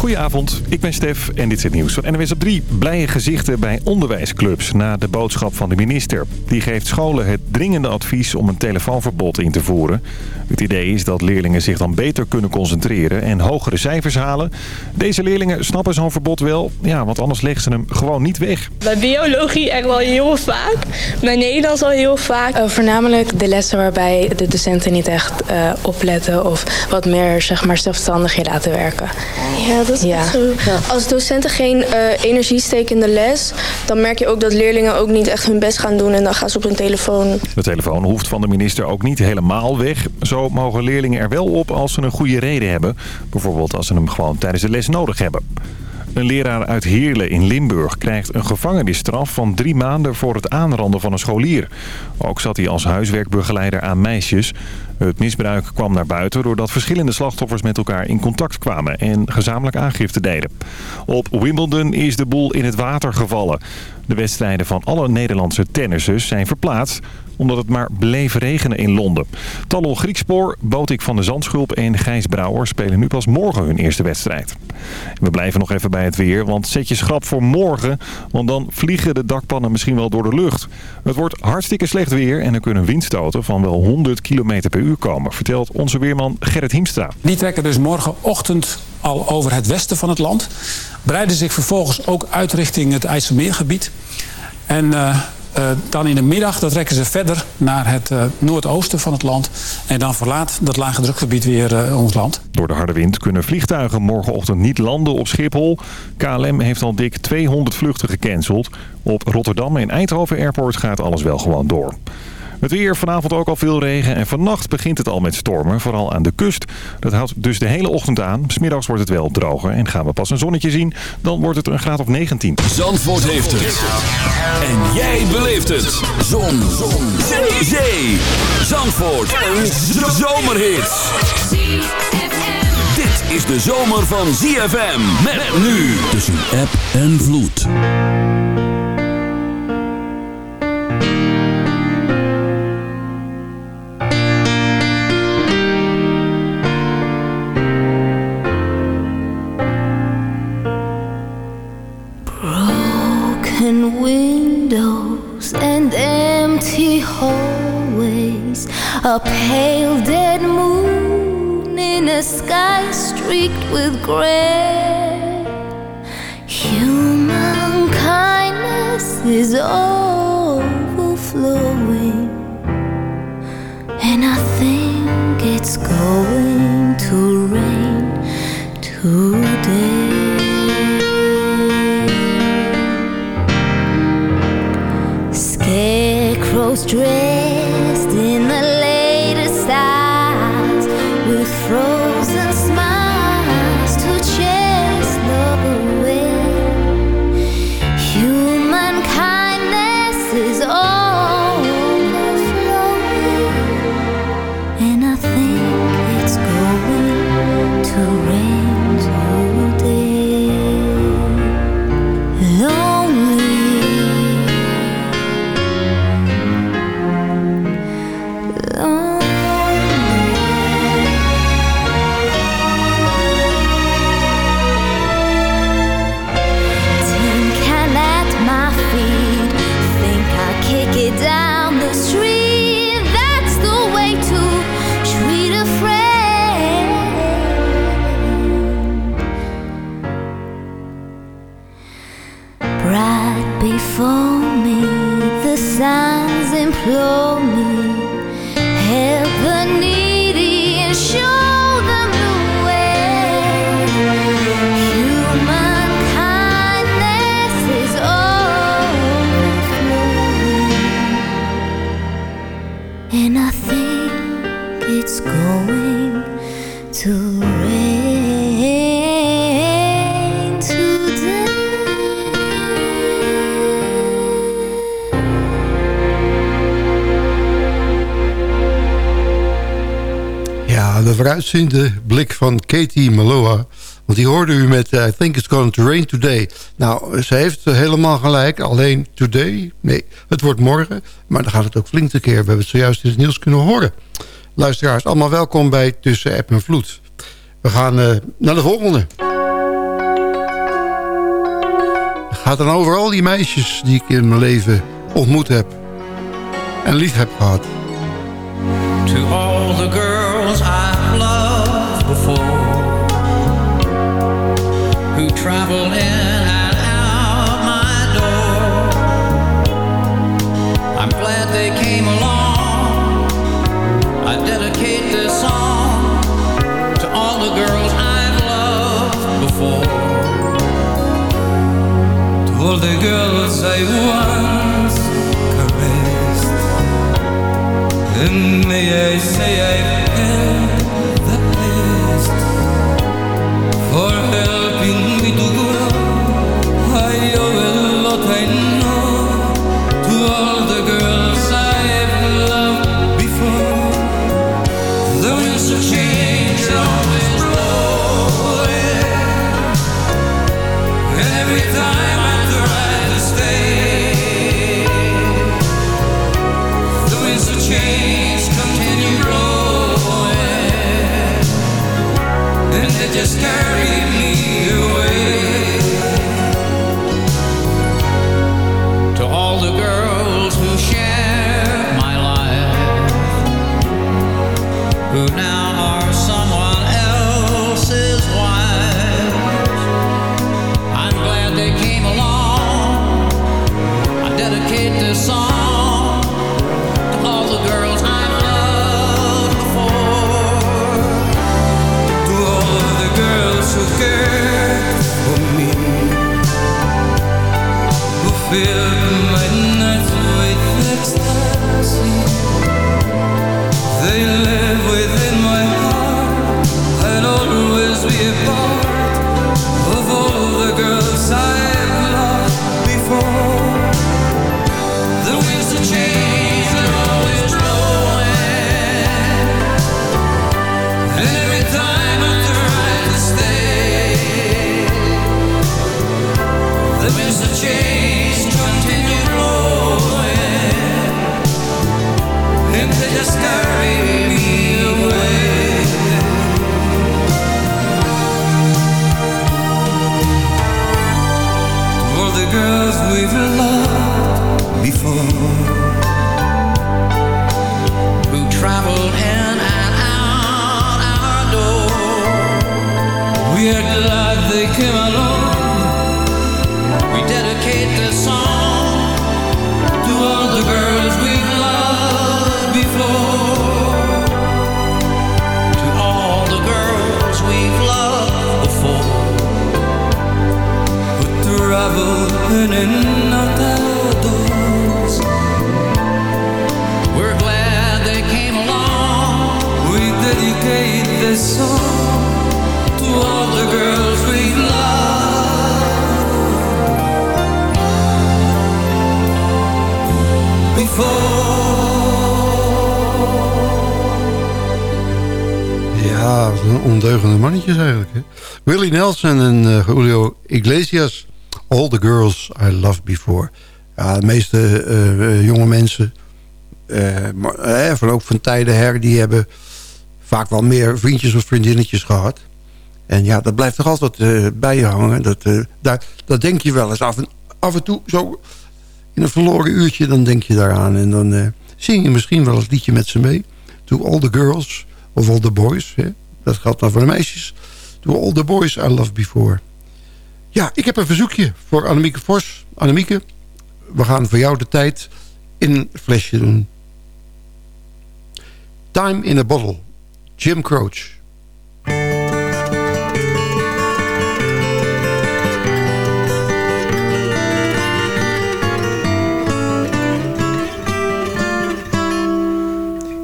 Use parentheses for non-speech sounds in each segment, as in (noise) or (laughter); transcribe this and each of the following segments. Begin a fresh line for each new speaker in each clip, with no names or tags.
Goedenavond, ik ben Stef en dit is het nieuws van NWS op 3. Blije gezichten bij onderwijsclubs na de boodschap van de minister. Die geeft scholen het dringende advies om een telefoonverbod in te voeren. Het idee is dat leerlingen zich dan beter kunnen concentreren en hogere cijfers halen. Deze leerlingen snappen zo'n verbod wel, ja, want anders leggen ze hem gewoon niet weg.
Bij biologie echt wel heel vaak. Bij Nederlands al heel vaak.
Uh, voornamelijk de lessen waarbij de docenten niet echt uh, opletten of wat meer zeg maar, zelfstandig je laten werken.
Ja, dat is ja. zo. Als docenten geen uh, energie steken in de les, dan merk je ook dat leerlingen ook niet echt hun best gaan doen en dan gaan ze op hun telefoon.
De telefoon hoeft van de minister ook niet helemaal weg. Zo mogen leerlingen er wel op als ze een goede reden hebben. Bijvoorbeeld als ze hem gewoon tijdens de les nodig hebben. Een leraar uit Heerlen in Limburg krijgt een gevangenisstraf van drie maanden voor het aanranden van een scholier. Ook zat hij als huiswerkbegeleider aan meisjes. Het misbruik kwam naar buiten doordat verschillende slachtoffers met elkaar in contact kwamen en gezamenlijk aangifte deden. Op Wimbledon is de boel in het water gevallen. De wedstrijden van alle Nederlandse tennissers zijn verplaatst omdat het maar bleef regenen in Londen. Talon Griekspoor, Botik van de Zandschulp en Gijs Brouwer spelen nu pas morgen hun eerste wedstrijd. We blijven nog even bij het weer, want zet je schrap voor morgen, want dan vliegen de dakpannen misschien wel door de lucht. Het wordt hartstikke slecht weer en er kunnen windstoten van wel 100 km per uur komen, vertelt onze weerman Gerrit Hiemstra.
Die trekken dus morgenochtend al over het westen van het land. Breiden zich vervolgens ook uit richting het IJsselmeergebied. En uh, dan in de middag dat trekken ze verder naar het uh, noordoosten van het land. En dan verlaat dat lage drukgebied weer uh, ons land.
Door de harde wind kunnen vliegtuigen morgenochtend niet landen op Schiphol. KLM heeft al dik 200 vluchten gecanceld. Op Rotterdam en Eindhoven Airport gaat alles wel gewoon door. Het weer, vanavond ook al veel regen en vannacht begint het al met stormen, vooral aan de kust. Dat houdt dus de hele ochtend aan. Smiddags wordt het wel droger en gaan we pas een zonnetje zien, dan wordt het een graad of 19.
Zandvoort heeft het. En jij beleeft het. Zon. Zon. Zee. Zee. Zandvoort. Een zomerhit. Dit is de zomer van ZFM. Met nu tussen app en vloed.
A pale dead moon in a sky streaked with gray. Human kindness is overflowing, and I think it's going to rain today. Scarecrows dressed
Ja, de blik van Katie Maloa. Want die hoorde u met I think it's going to rain today. Nou, ze heeft helemaal gelijk. Alleen today? Nee, het wordt morgen. Maar dan gaat het ook flink tekeer. We hebben het zojuist in het nieuws kunnen horen. Luisteraars, allemaal welkom bij Tussen App en Vloed. We gaan uh, naar de volgende. gaat dan over al die meisjes die ik in mijn leven ontmoet heb. En lief heb gehad.
To all the girls I've travel in and out my door. I'm glad they came along. I dedicate this song To all the girls I've loved before. To all the girls I once caressed. And may I say I've girls we've
Willie Nelson en eh, Julio Iglesias. All the girls I loved before. Ja, de meeste eh, eh, jonge mensen... maar, van ook van tijden her... die hebben vaak wel meer vriendjes of vriendinnetjes gehad. En ja, dat blijft toch altijd bij je hangen. Dat, daar, dat denk je wel eens af en, af en toe zo... in een verloren uurtje, dan denk je daaraan. En dan zing je misschien wel het liedje met ze mee. To all the girls of all the boys. Hè? Dat geldt dan voor de meisjes. To all the boys I loved before. Ja, ik heb een verzoekje voor Annemieke Vos. Annemieke, we gaan voor jou de tijd in een flesje doen. Time in a Bottle. Jim Croce.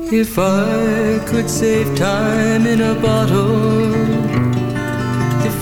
If I could save time in a bottle,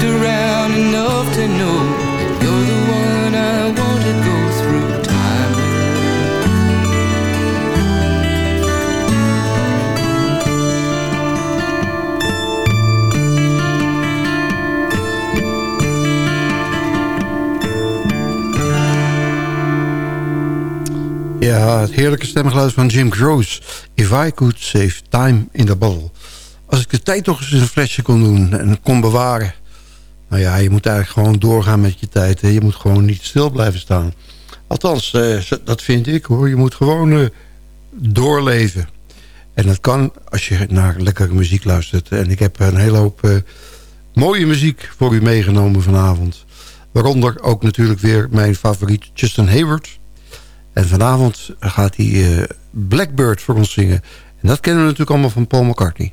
Looked around enough to know you're the one I want to go through time.
Ja, het heerlijke stemgeluid van Jim Gross. If I could save time in the bottle. Als ik de tijd toch eens een flesje kon doen en kon bewaren. Nou ja, je moet eigenlijk gewoon doorgaan met je tijd. Hè. Je moet gewoon niet stil blijven staan. Althans, eh, dat vind ik hoor. Je moet gewoon eh, doorleven. En dat kan als je naar lekkere muziek luistert. En ik heb een hele hoop eh, mooie muziek voor u meegenomen vanavond. Waaronder ook natuurlijk weer mijn favoriet Justin Hayward. En vanavond gaat hij Blackbird voor ons zingen. En dat kennen we natuurlijk allemaal van Paul McCartney.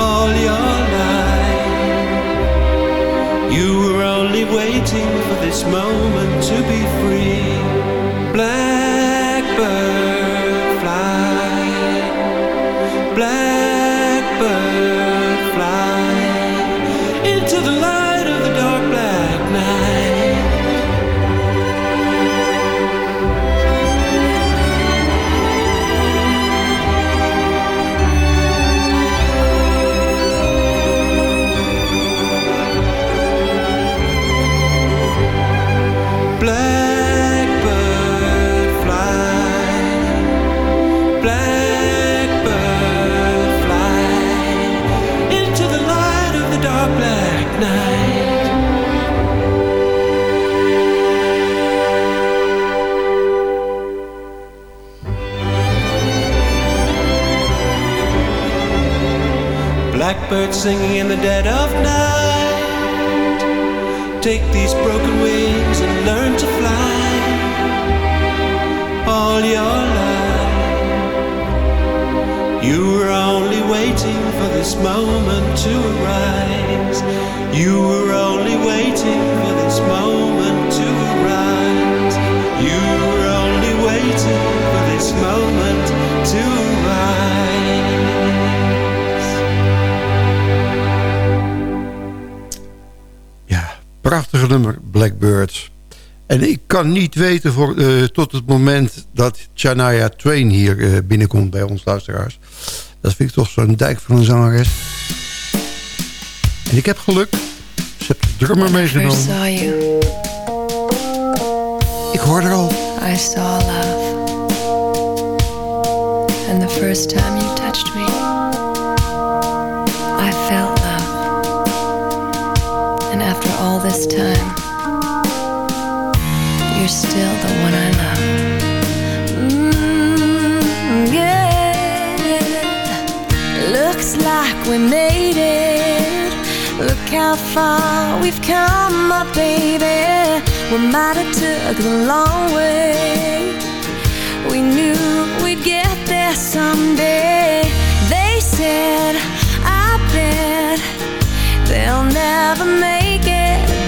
all your life. You were only waiting for this moment singing in
kan niet weten voor, uh, tot het moment dat Chanaya Twain hier eh, binnenkomt bij ons luisteraars. Dat vind ik toch zo'n dijk van een zangeres. En ik heb geluk. Ze de drummer meegenomen. Ik hoorde al.
I saw love. And the first time you touched me, I felt love.
And after all this time, you're still the one I love. Mm, yeah. Looks like we made it. Look how far we've come, my baby. We might have took the long way. We knew we'd get there someday. They said, I bet they'll never make.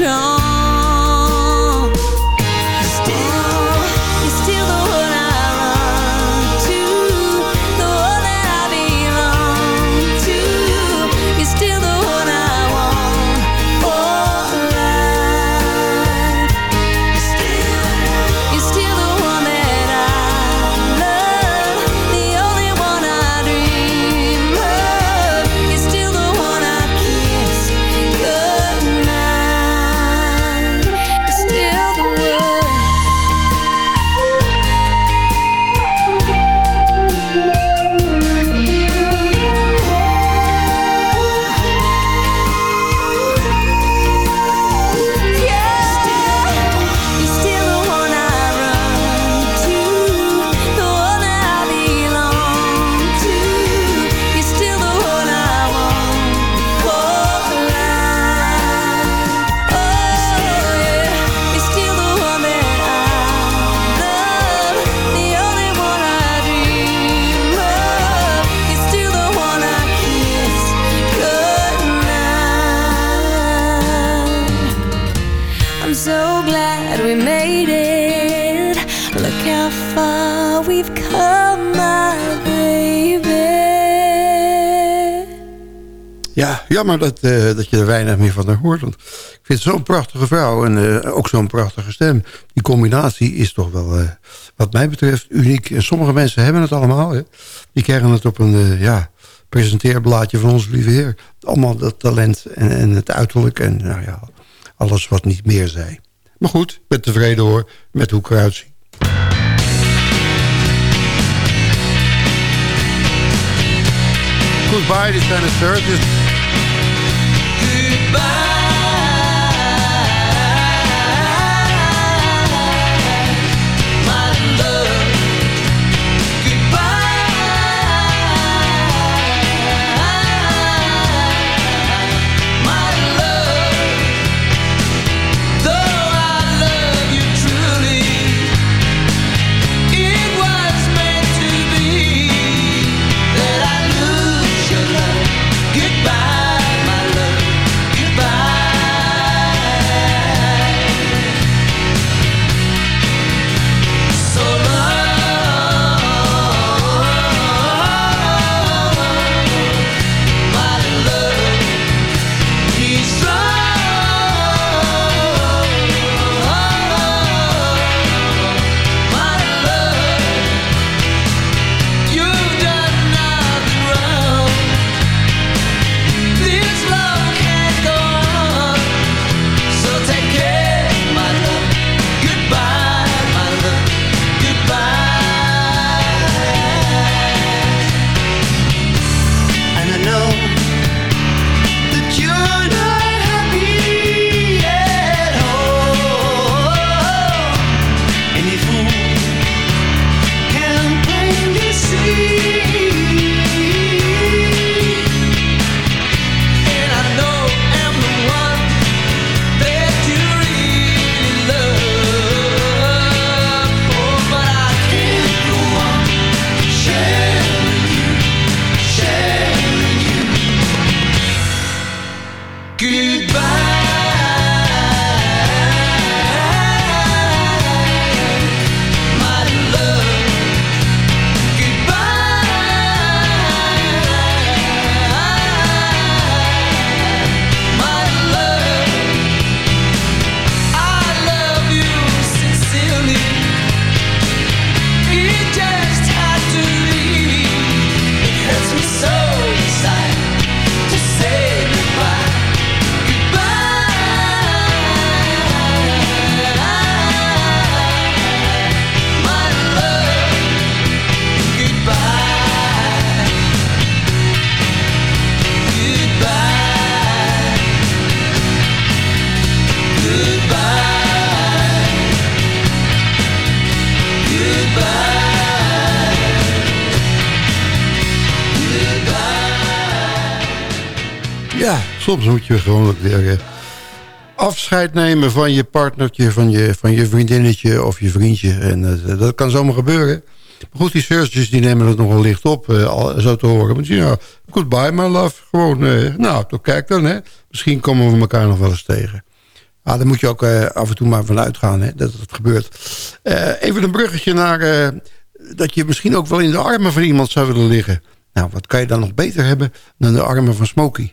Going
jammer dat, eh, dat je er weinig meer van hoort. Want ik vind zo'n prachtige vrouw en eh, ook zo'n prachtige stem. Die combinatie is toch wel, eh, wat mij betreft, uniek. En sommige mensen hebben het allemaal. Hè. Die krijgen het op een ja, presenteerblaadje van onze lieve heer. Allemaal dat talent en, het uiterlijk en nou ja, alles wat niet meer zij. Maar goed, ik ben tevreden hoor met hoe ik eruit zie. Goodbye, Sturgis. Soms moet je gewoon weer eh, afscheid nemen van je partnertje, van je, van je vriendinnetje of je vriendje. En eh, dat kan zomaar gebeuren. Maar goed, die surgeons die nemen het nog wel licht op, al- zo te horen. Want ja, goodbye my love. Gewoon, nou, toch kijk dan, hè. Misschien komen we elkaar nog wel eens tegen. Ah, daar moet je ook af en toe maar van uitgaan, hè, dat het gebeurt. Even een bruggetje naar dat je misschien ook wel in de armen van iemand zou willen liggen. Nou, wat kan je dan nog beter hebben dan de armen van Smokey?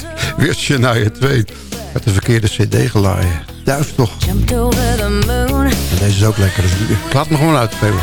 weer Shania 2. Met de verkeerde cd gelaaien. Duif toch. En deze is ook lekker. Dus laat me gewoon uitspelen.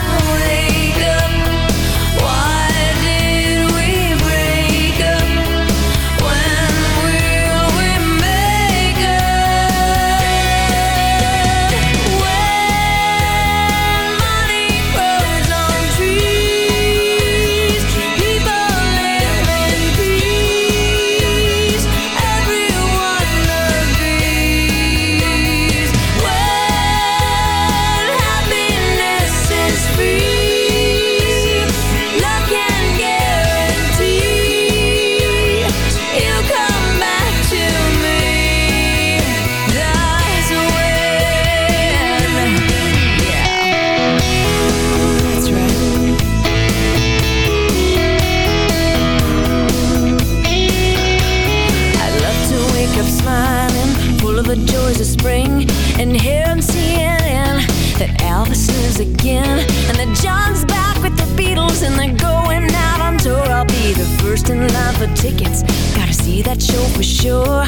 For tickets. Gotta see that show for sure.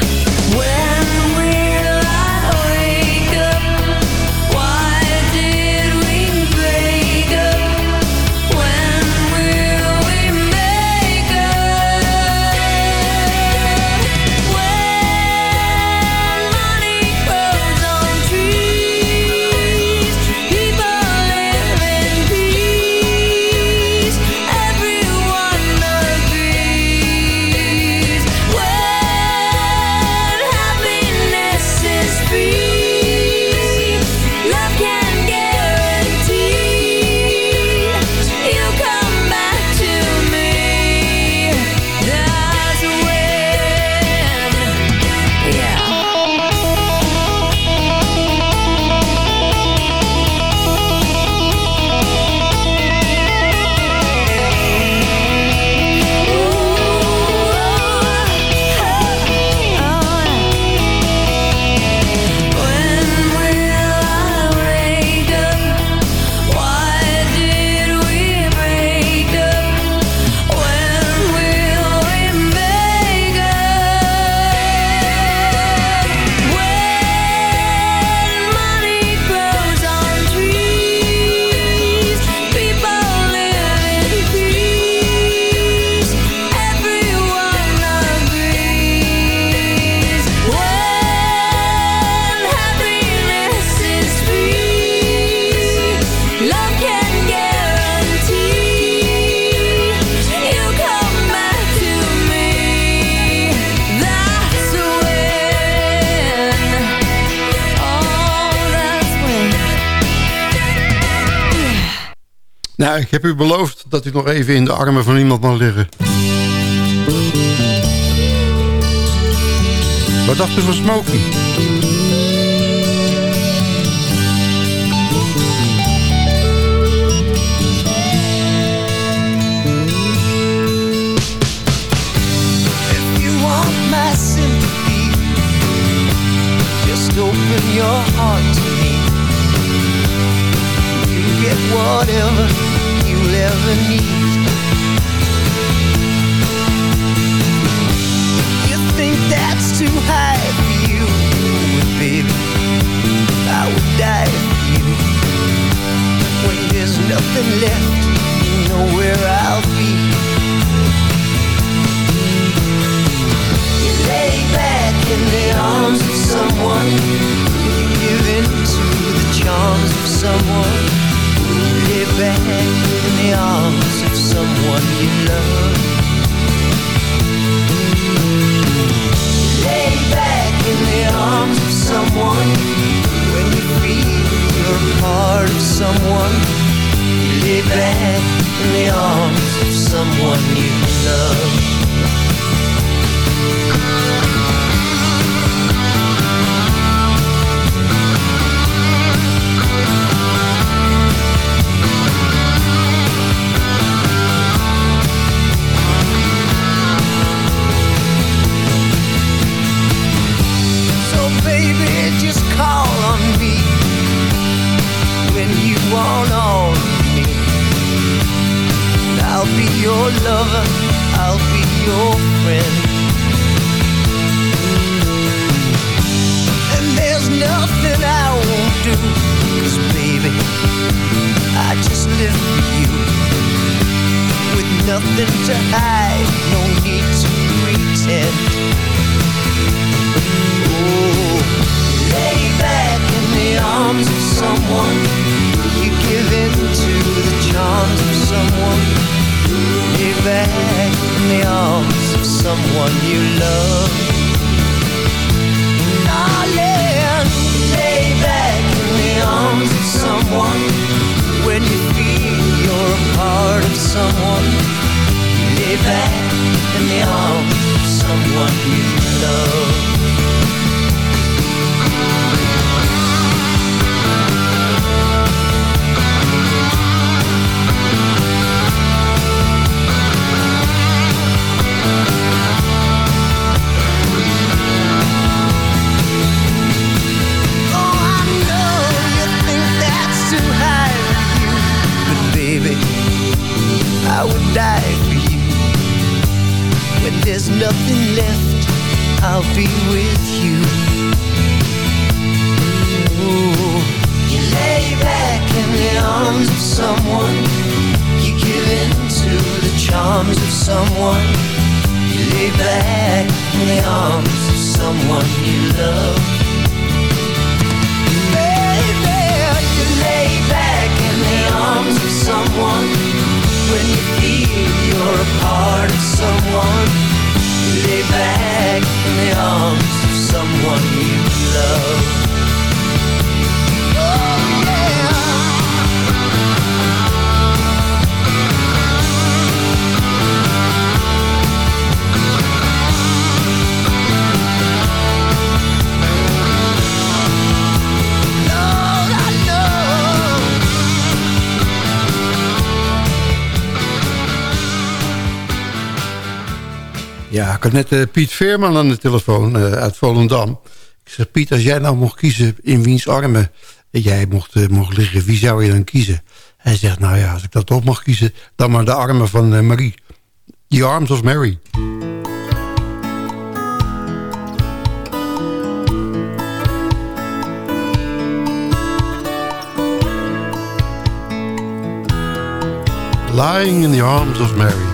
When will
Ik heb u beloofd dat u nog even in de armen van iemand mag liggen. Wat dacht u van Smokey?
Open your heart to me. You get whatever ever need.
had net eh, Piet Veerman aan de telefoon eh, uit Volendam. Ik zeg, Piet, als jij nou mocht kiezen in wiens armen jij mocht, eh, mocht liggen, wie zou je dan kiezen? Hij zegt, nou ja, als ik dat toch mag kiezen, dan maar de armen van Marie. The Arms of Mary. Lying in the Arms of Mary.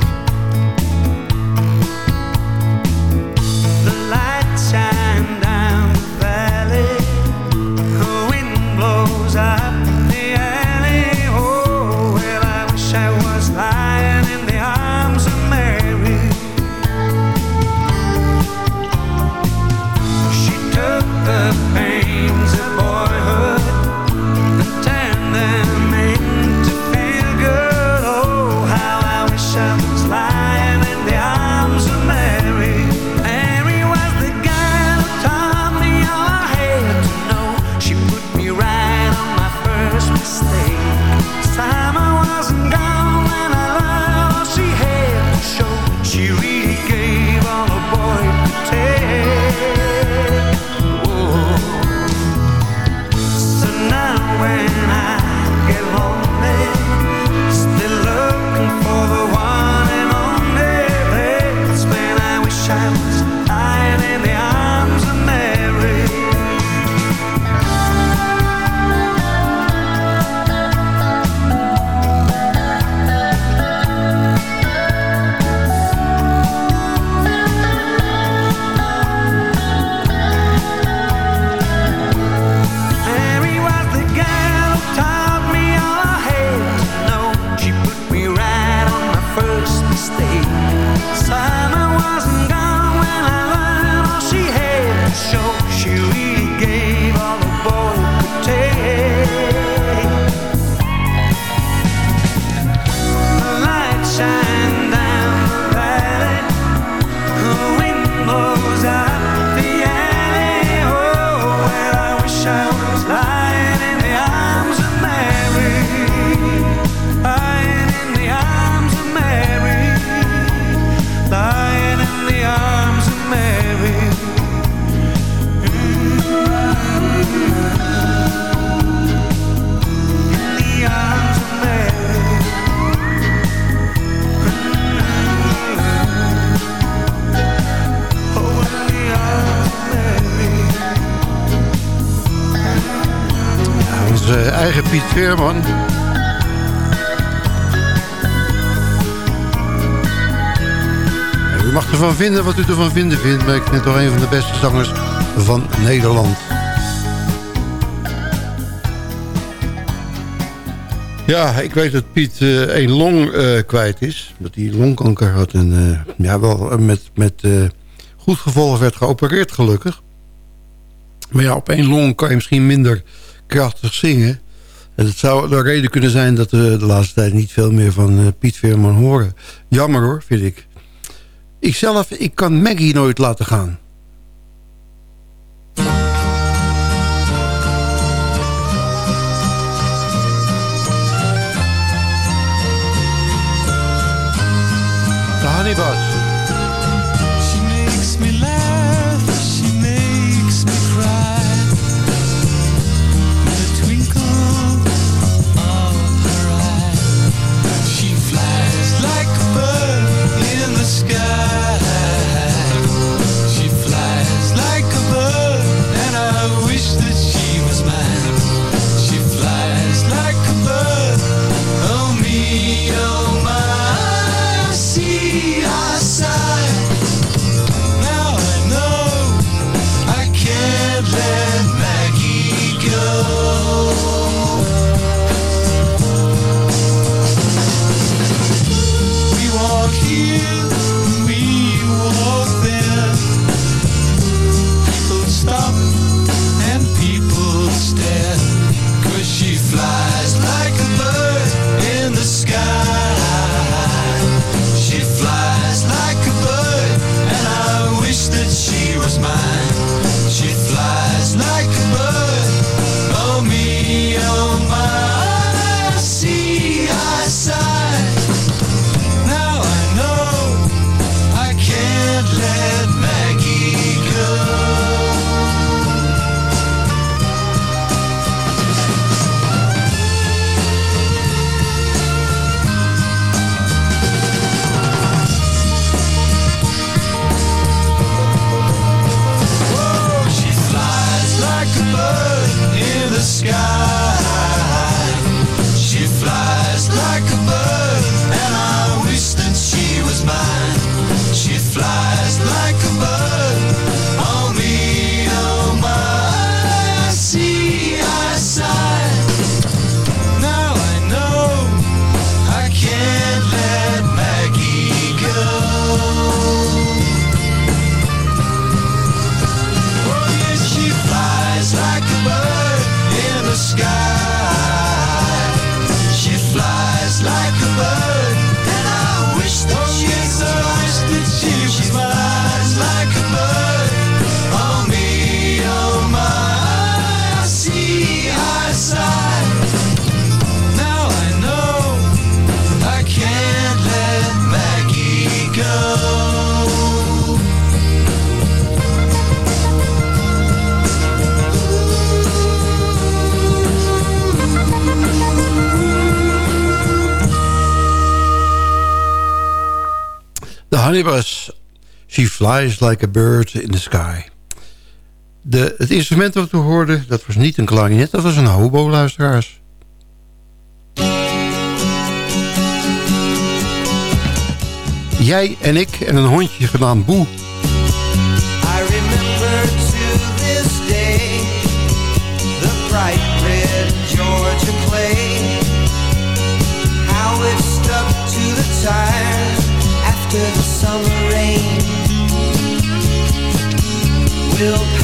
U mag ervan vinden wat u ervan vinden vindt, maar ik vind het toch een van de beste zangers van Nederland. Ja, ik weet dat Piet eh een long eh, kwijt is. Dat hij longkanker had en eh, ja, wel met, met goed gevolg werd geopereerd gelukkig. Maar ja, op één long kan je misschien minder krachtig zingen. Het zou de reden kunnen zijn dat we de laatste tijd niet veel meer van eh, Piet Veerman horen. Jammer hoor, vind ik. Ikzelf, ik kan Maggie nooit laten gaan. Honeybus. Honeybus. She flies like a bird in the sky. De, het instrument dat we hoorden, dat was niet een klarinet, dat was een hobo, luisteraars. Jij en ik en een hondje genaamd Boe.
I remember to this day the bright red Georgia clay. How it stuck to the tires
still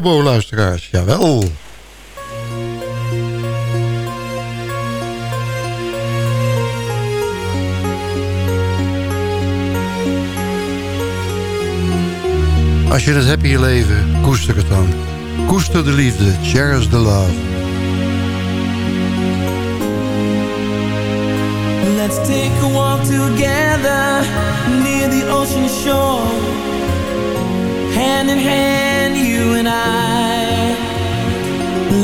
Dat was Lobo, luisteraars. Jawel. Als je het hebt in je leven, koester het dan. Koester de liefde, cherish the love.
Let's take a walk together near the ocean shore. Hand in hand, you and I.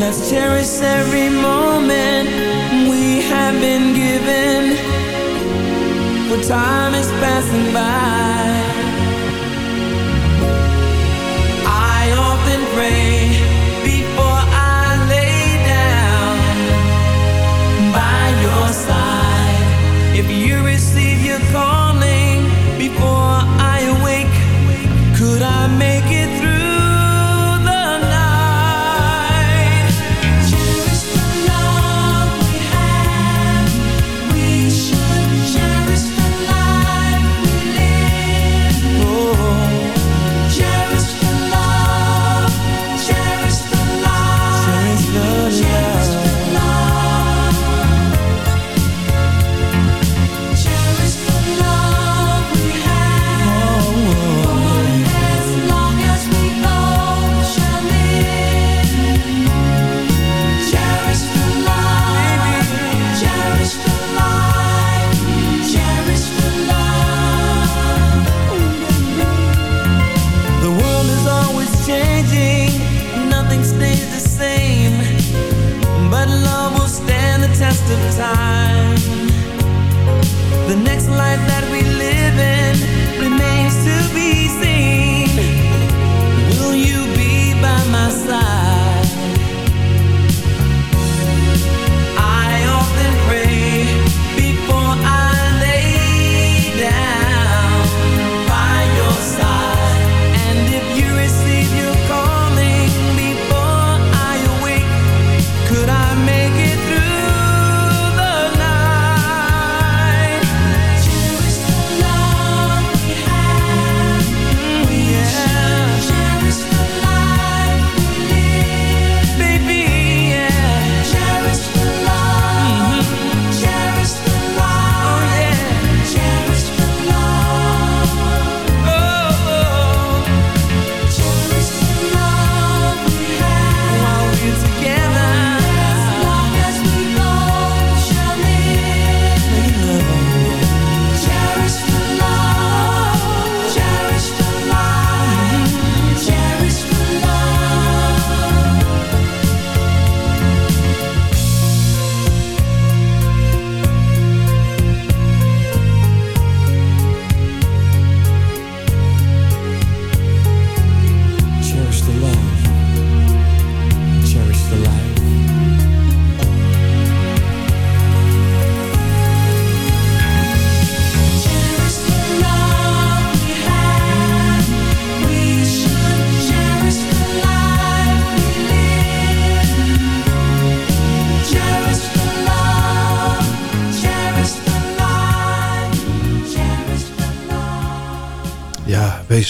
Let's cherish every moment we have been given. For time is passing by. I often pray before I lay down by your side. If you receive your calling could I make it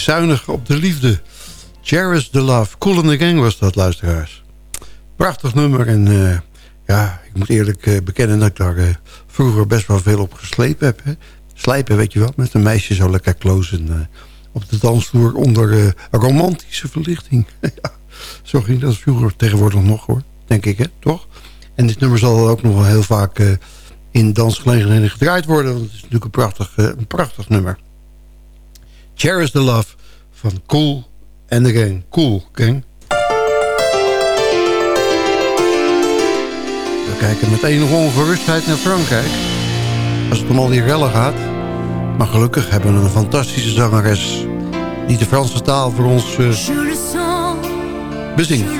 zuinig op de liefde. Cherish the Love. Cool in the Gang was dat, luisteraars. Prachtig nummer. En eh, ja, ik moet eerlijk eh, bekennen dat ik daar eh, vroeger best wel veel op geslepen heb. Hè. Slijpen, weet je wel. Met een meisje zo lekker close op de dansvloer onder romantische verlichting. (laughs) zo ging dat vroeger tegenwoordig nog hoor. Denk ik, hè? Toch? En dit nummer zal ook nog wel heel vaak in dansgelegenheden gedraaid worden. Want het is natuurlijk een prachtig, een prachtig nummer. Cherish the Love van Cool and the Gang. Cool, gang. We kijken met enige ongerustheid naar Frankrijk. Als het om al die rellen gaat. Maar gelukkig hebben we een fantastische zangeres... die de Franse taal voor ons
sens,
bezingt.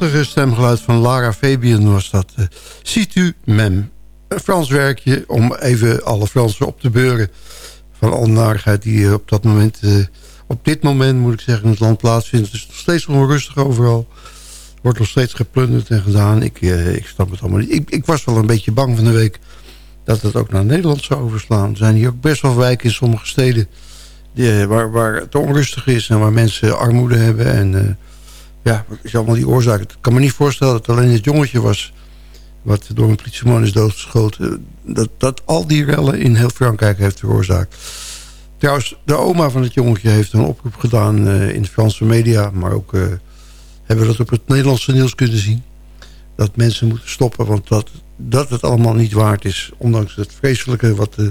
Prachtige stemgeluid van Lara Fabian was dat. Uh, Ziet u mem. Een Frans werkje om even alle Fransen op te beuren... van alle narigheid die op dat moment... Uh, op dit moment, moet ik zeggen, in het land plaatsvindt. Het is nog steeds onrustig overal. Wordt nog steeds geplunderd en gedaan. Ik, ik snap het allemaal niet. Ik, ik, was wel een beetje bang van de week... dat het ook naar Nederland zou overslaan. Er zijn hier ook best wel wijken in sommige steden... Die, waar, waar het onrustig is en waar mensen armoede hebben... en ja, wat is allemaal die oorzaak? Ik kan me niet voorstellen dat alleen het jongetje was... wat door een politieman is doodgeschoten. Dat, dat al die rellen in heel Frankrijk heeft veroorzaakt. Trouwens, de oma van het jongetje heeft een oproep gedaan... Uh, in de Franse media, maar ook uh, hebben we dat op het Nederlandse nieuws kunnen zien. Dat mensen moeten stoppen, want dat, dat het allemaal niet waard is... ondanks het vreselijke wat uh,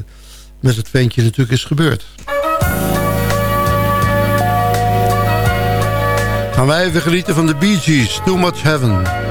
met het ventje natuurlijk is gebeurd. Gaan wij even genieten van de Bee Gees, Too Much Heaven.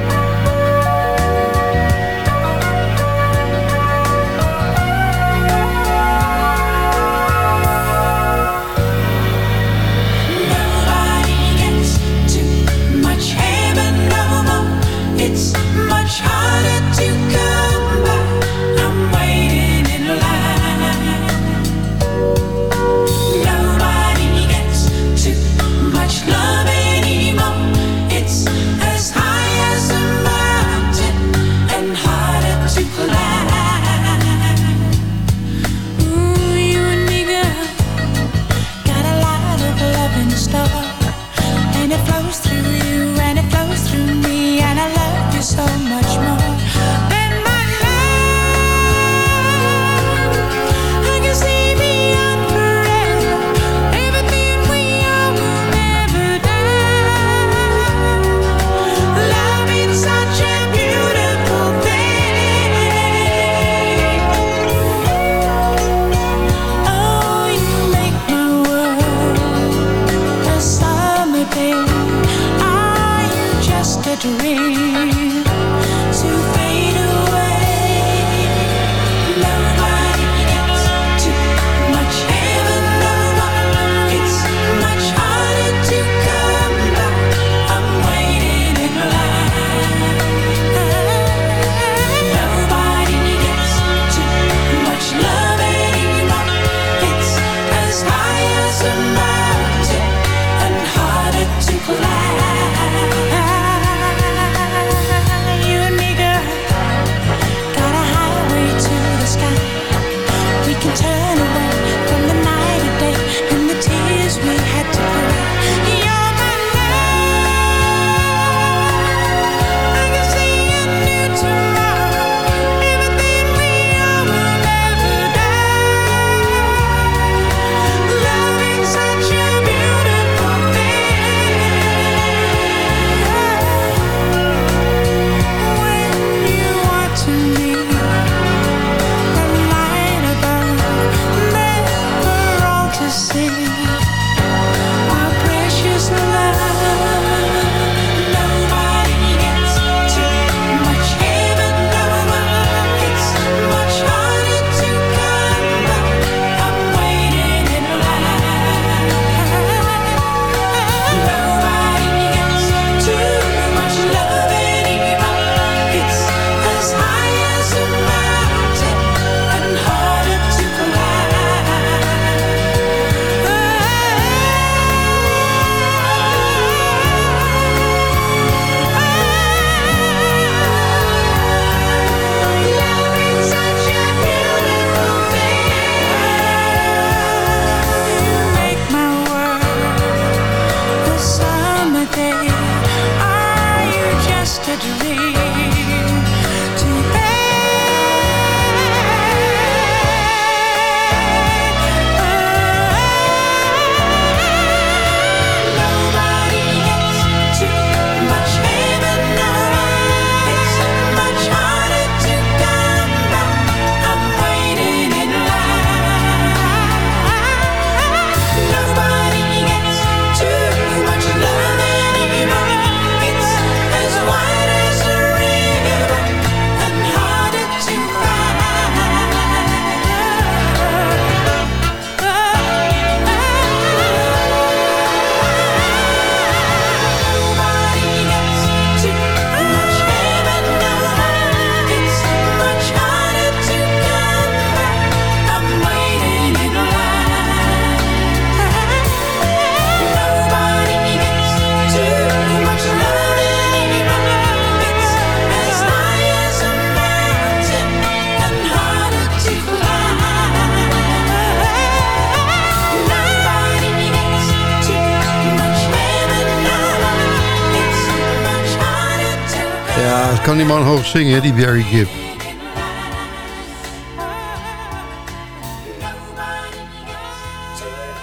Man hoog zingen, die Barry Gibb.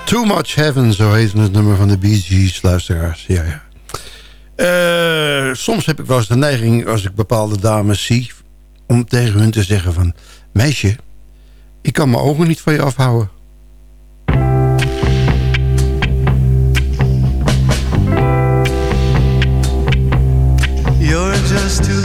Too Much Heaven, zo heet het nummer van de Bee Gees, luisteraars. Ja, ja. Eh, soms heb ik wel eens de neiging, als ik bepaalde dames zie... om tegen hun te zeggen van... meisje, ik kan mijn ogen niet van je afhouden.
You're just too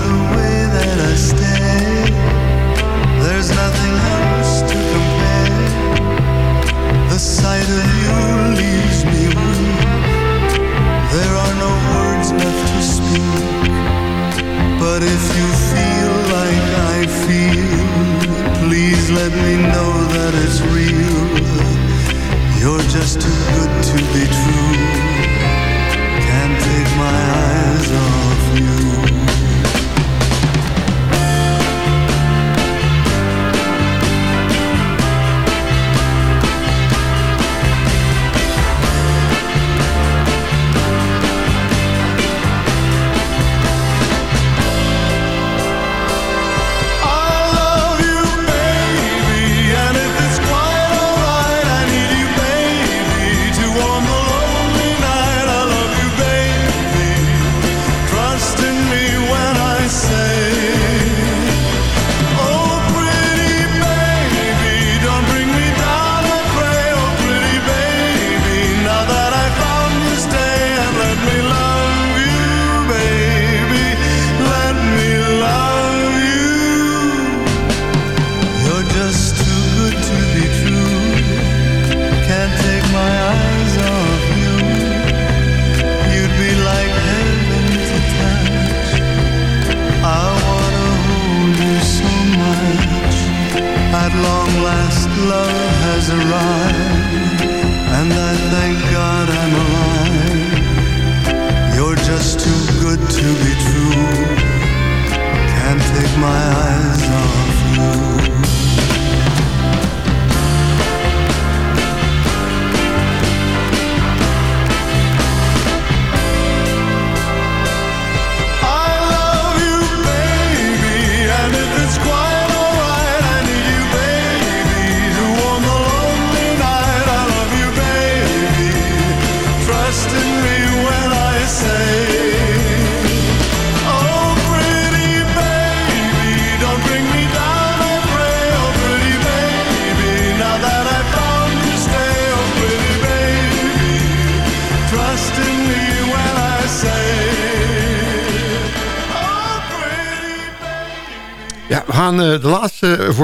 But if you feel like I feel, please let me know that it's real. You're just too good to be true. Can't take my eyes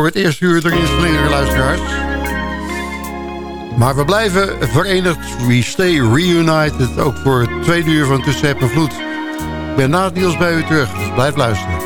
het eerste uur erin slingeren, luisteraars. Maar we blijven verenigd. We stay reunited. Ook voor het tweede uur van Tussen Heb Vloed. Ik ben na het nieuws bij u terug. Dus blijf luisteren.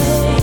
hey.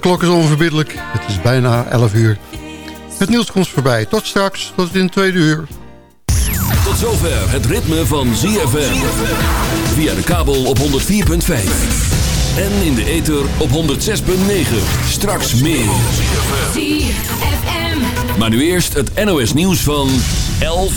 Klok is onverbiddelijk. Het is bijna 11 uur. Het nieuws komt voorbij. Tot straks, tot in het tweede uur.
Tot zover het ritme van ZFM. Via de kabel op 104.5. En in de ether op 106.9. Straks meer. Maar nu eerst het NOS nieuws van 11